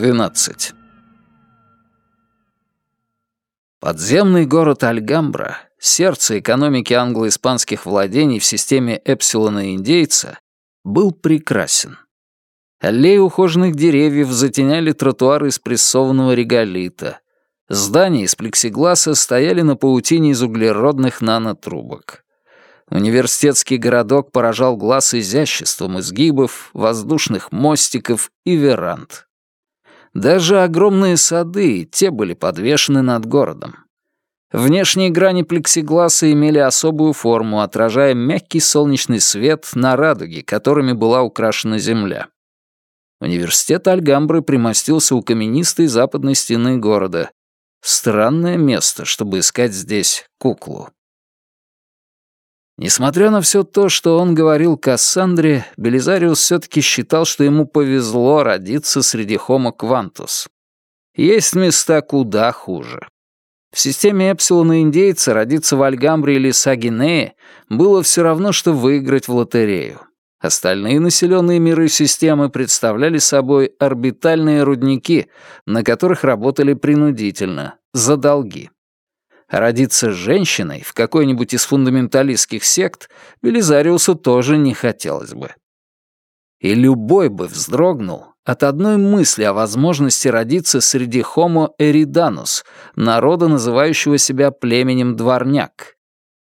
12. Подземный город Альгамбра, сердце экономики англо-испанских владений в системе Эпсилона Индейца, был прекрасен. Аллеи ухоженных деревьев затеняли тротуары из прессованного реголита. Здания из плексигласа стояли на паутине из углеродных нанотрубок. Университетский городок поражал глаз изяществом изгибов, воздушных мостиков и веранд. Даже огромные сады, те были подвешены над городом. Внешние грани плексигласа имели особую форму, отражая мягкий солнечный свет на радуге, которыми была украшена земля. Университет Альгамбры примостился у каменистой западной стены города. Странное место, чтобы искать здесь куклу. Несмотря на все то, что он говорил Кассандре, Белизариус все-таки считал, что ему повезло родиться среди Homo Quantus. Есть места куда хуже. В системе Эпсилона индейца родиться в Альгамбре или Сагинее было все равно, что выиграть в лотерею. Остальные населенные миры системы представляли собой орбитальные рудники, на которых работали принудительно, за долги. Родиться женщиной в какой-нибудь из фундаменталистских сект Белизариусу тоже не хотелось бы. И любой бы вздрогнул от одной мысли о возможности родиться среди Homo eridanus, народа, называющего себя племенем дворняк.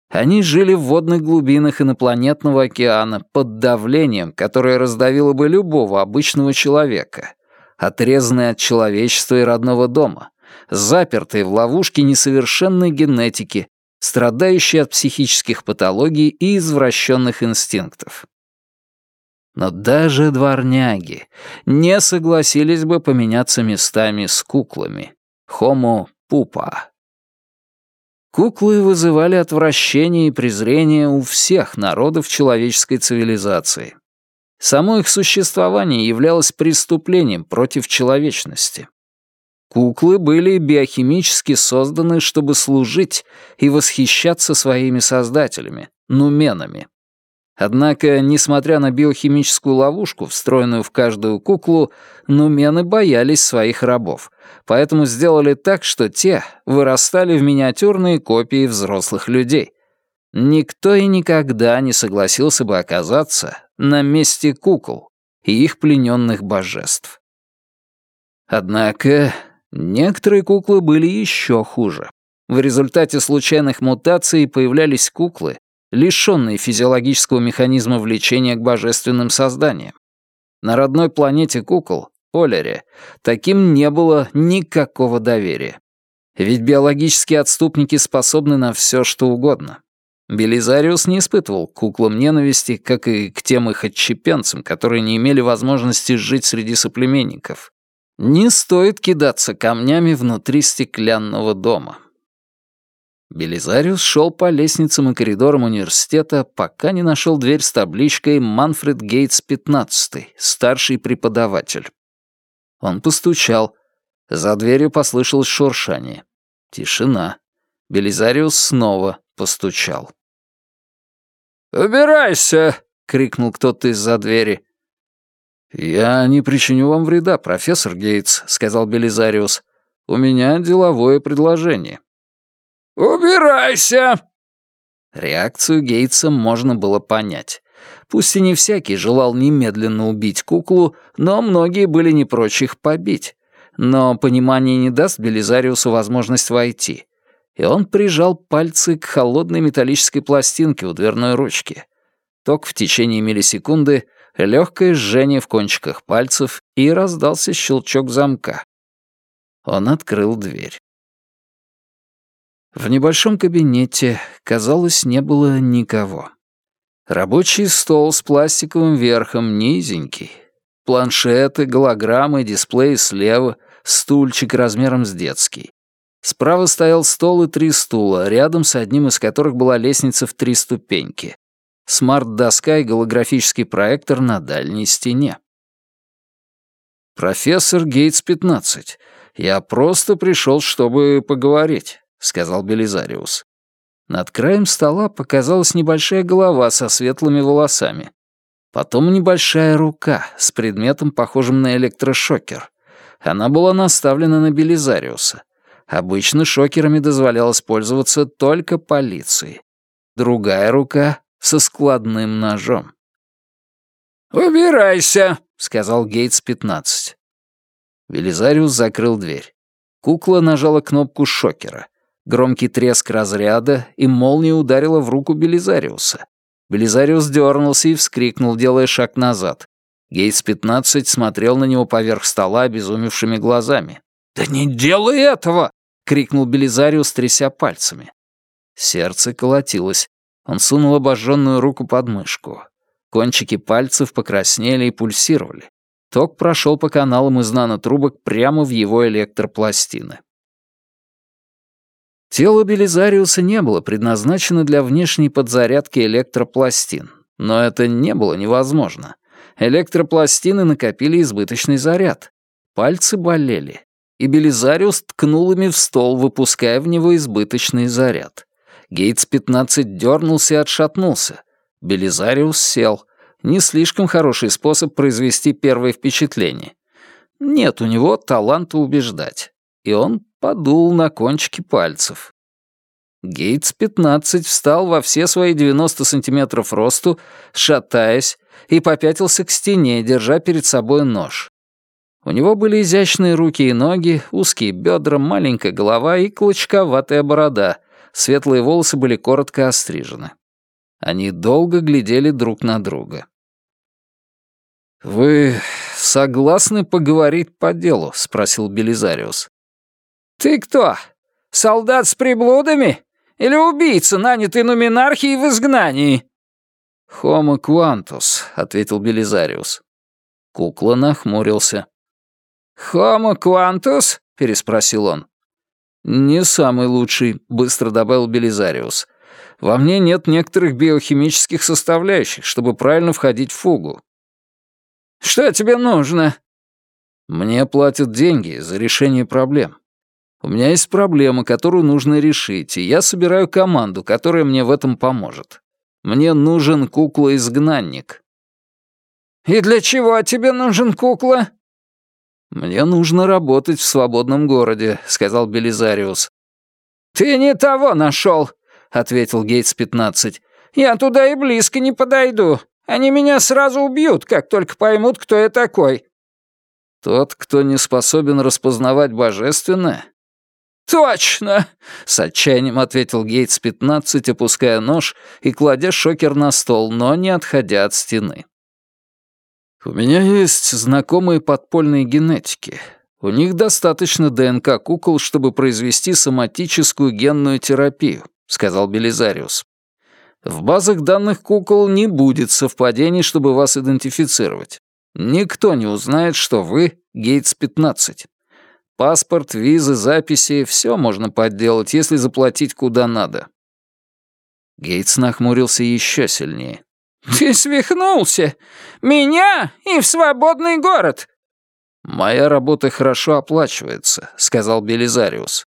Они жили в водных глубинах инопланетного океана под давлением, которое раздавило бы любого обычного человека, отрезанные от человечества и родного дома, запертые в ловушке несовершенной генетики, страдающие от психических патологий и извращенных инстинктов. Но даже дворняги не согласились бы поменяться местами с куклами. Homo пупа. Куклы вызывали отвращение и презрение у всех народов человеческой цивилизации. Само их существование являлось преступлением против человечности. Куклы были биохимически созданы, чтобы служить и восхищаться своими создателями, нуменами. Однако, несмотря на биохимическую ловушку, встроенную в каждую куклу, нумены боялись своих рабов, поэтому сделали так, что те вырастали в миниатюрные копии взрослых людей. Никто и никогда не согласился бы оказаться на месте кукол и их плененных божеств. Однако Некоторые куклы были еще хуже. В результате случайных мутаций появлялись куклы, лишенные физиологического механизма влечения к божественным созданиям. На родной планете кукол, Полере, таким не было никакого доверия. Ведь биологические отступники способны на все, что угодно. Белизариус не испытывал к куклам ненависти, как и к тем их отщепенцам, которые не имели возможности жить среди соплеменников. Не стоит кидаться камнями внутри стеклянного дома. Белизариус шел по лестницам и коридорам университета, пока не нашел дверь с табличкой «Манфред Гейтс, 15 старший преподаватель». Он постучал. За дверью послышалось шуршание. Тишина. Белизариус снова постучал. «Убирайся!» — крикнул кто-то из-за двери. «Я не причиню вам вреда, профессор Гейтс», — сказал Белизариус. «У меня деловое предложение». «Убирайся!» Реакцию Гейтса можно было понять. Пусть и не всякий желал немедленно убить куклу, но многие были не прочь их побить. Но понимание не даст Белизариусу возможность войти. И он прижал пальцы к холодной металлической пластинке у дверной ручки. Ток в течение миллисекунды легкое жжение в кончиках пальцев и раздался щелчок замка. Он открыл дверь. В небольшом кабинете, казалось, не было никого. Рабочий стол с пластиковым верхом, низенький. Планшеты, голограммы, дисплей слева, стульчик размером с детский. Справа стоял стол и три стула, рядом с одним из которых была лестница в три ступеньки смарт-доска и голографический проектор на дальней стене. «Профессор Гейтс-15, я просто пришел, чтобы поговорить», — сказал Белизариус. Над краем стола показалась небольшая голова со светлыми волосами. Потом небольшая рука с предметом, похожим на электрошокер. Она была наставлена на Белизариуса. Обычно шокерами дозволялось пользоваться только полиции. Другая рука со складным ножом. «Убирайся», — сказал Гейтс-15. Велизариус закрыл дверь. Кукла нажала кнопку шокера. Громкий треск разряда, и молния ударила в руку Белизариуса. Белизариус дернулся и вскрикнул, делая шаг назад. Гейтс-15 смотрел на него поверх стола обезумевшими глазами. «Да не делай этого!» — крикнул Белизариус, тряся пальцами. Сердце колотилось. Он сунул обожженную руку под мышку. Кончики пальцев покраснели и пульсировали. Ток прошел по каналам из нанотрубок прямо в его электропластины. Тело Белизариуса не было предназначено для внешней подзарядки электропластин, но это не было невозможно. Электропластины накопили избыточный заряд. Пальцы болели, и Белизариус ткнул ими в стол, выпуская в него избыточный заряд. Гейтс-15 дернулся и отшатнулся. Белизариус сел. Не слишком хороший способ произвести первое впечатление. Нет у него таланта убеждать. И он подул на кончики пальцев. Гейтс-15 встал во все свои 90 сантиметров росту, шатаясь, и попятился к стене, держа перед собой нож. У него были изящные руки и ноги, узкие бедра, маленькая голова и клочковатая борода. Светлые волосы были коротко острижены. Они долго глядели друг на друга. «Вы согласны поговорить по делу?» — спросил Белизариус. «Ты кто? Солдат с приблудами? Или убийца, нанятый нуминархией в изгнании?» «Хомо квантус», — ответил Белизариус. Кукла нахмурился. «Хомо квантус?» — переспросил он. «Не самый лучший», — быстро добавил Белизариус. «Во мне нет некоторых биохимических составляющих, чтобы правильно входить в фугу». «Что тебе нужно?» «Мне платят деньги за решение проблем. У меня есть проблема, которую нужно решить, и я собираю команду, которая мне в этом поможет. Мне нужен кукла-изгнанник». «И для чего тебе нужен кукла?» «Мне нужно работать в свободном городе», — сказал Белизариус. «Ты не того нашел», — ответил Гейтс-15. «Я туда и близко не подойду. Они меня сразу убьют, как только поймут, кто я такой». «Тот, кто не способен распознавать божественное?» «Точно!» — с отчаянием ответил Гейтс-15, опуская нож и кладя шокер на стол, но не отходя от стены. «У меня есть знакомые подпольные генетики. У них достаточно ДНК кукол, чтобы произвести соматическую генную терапию», — сказал Белизариус. «В базах данных кукол не будет совпадений, чтобы вас идентифицировать. Никто не узнает, что вы Гейтс-15. Паспорт, визы, записи — все можно подделать, если заплатить куда надо». Гейтс нахмурился еще сильнее. «Ты свихнулся? Меня и в свободный город!» «Моя работа хорошо оплачивается», — сказал Белизариус.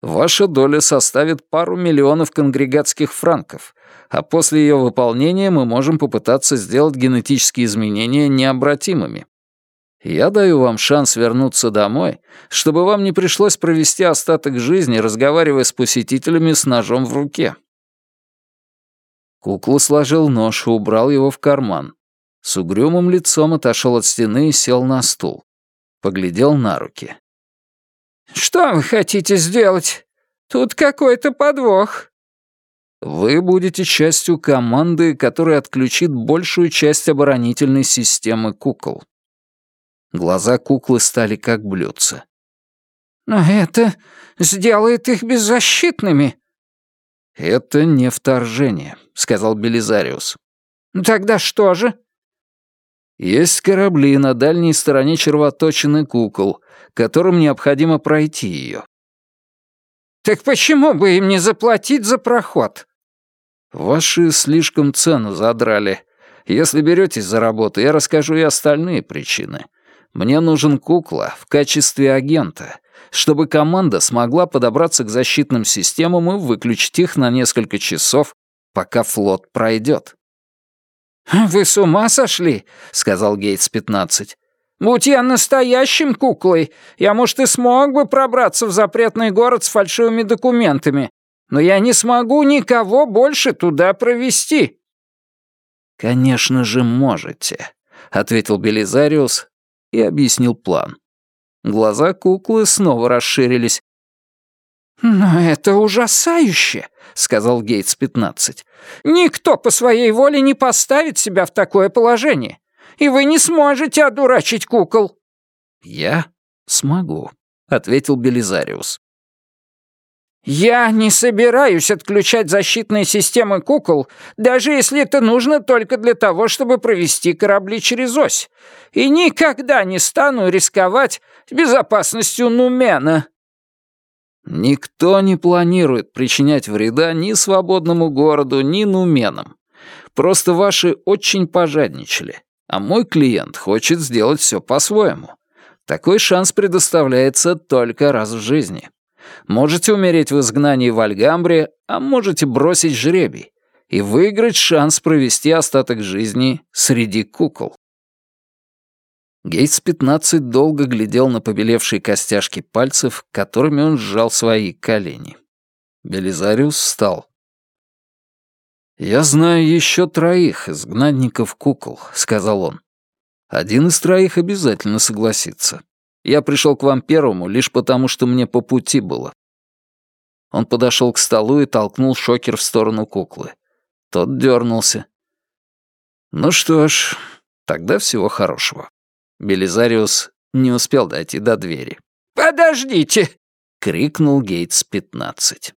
«Ваша доля составит пару миллионов конгрегатских франков, а после ее выполнения мы можем попытаться сделать генетические изменения необратимыми. Я даю вам шанс вернуться домой, чтобы вам не пришлось провести остаток жизни, разговаривая с посетителями с ножом в руке». Кукла сложил нож и убрал его в карман. С угрюмым лицом отошел от стены и сел на стул. Поглядел на руки. «Что вы хотите сделать? Тут какой-то подвох». «Вы будете частью команды, которая отключит большую часть оборонительной системы кукол», Глаза куклы стали как блюдца. «Но это сделает их беззащитными». «Это не вторжение», — сказал Белизариус. «Тогда что же?» «Есть корабли на дальней стороне червоточины кукол, которым необходимо пройти ее». «Так почему бы им не заплатить за проход?» «Ваши слишком цену задрали. Если беретесь за работу, я расскажу и остальные причины. Мне нужен кукла в качестве агента, чтобы команда смогла подобраться к защитным системам и выключить их на несколько часов, пока флот пройдет. «Вы с ума сошли?» — сказал Гейтс-15. Будь я настоящим куклой, я, может, и смог бы пробраться в запретный город с фальшивыми документами, но я не смогу никого больше туда провести». «Конечно же можете», — ответил Белизариус и объяснил план. Глаза куклы снова расширились. «Но это ужасающе», — сказал Гейтс-15. «Никто по своей воле не поставит себя в такое положение, и вы не сможете одурачить кукол». «Я смогу», — ответил Белизариус. «Я не собираюсь отключать защитные системы кукол, даже если это нужно только для того, чтобы провести корабли через ось. И никогда не стану рисковать безопасностью Нумена». Никто не планирует причинять вреда ни свободному городу, ни нуменам. Просто ваши очень пожадничали, а мой клиент хочет сделать все по-своему. Такой шанс предоставляется только раз в жизни. Можете умереть в изгнании в Альгамбре, а можете бросить жребий и выиграть шанс провести остаток жизни среди кукол. Гейтс-15 долго глядел на побелевшие костяшки пальцев, которыми он сжал свои колени. Белизариус встал. «Я знаю еще троих изгнанников кукол», — сказал он. «Один из троих обязательно согласится. Я пришел к вам первому лишь потому, что мне по пути было». Он подошел к столу и толкнул шокер в сторону куклы. Тот дернулся. «Ну что ж, тогда всего хорошего». Белизариус не успел дойти до двери. «Подождите!» — крикнул Гейтс-15.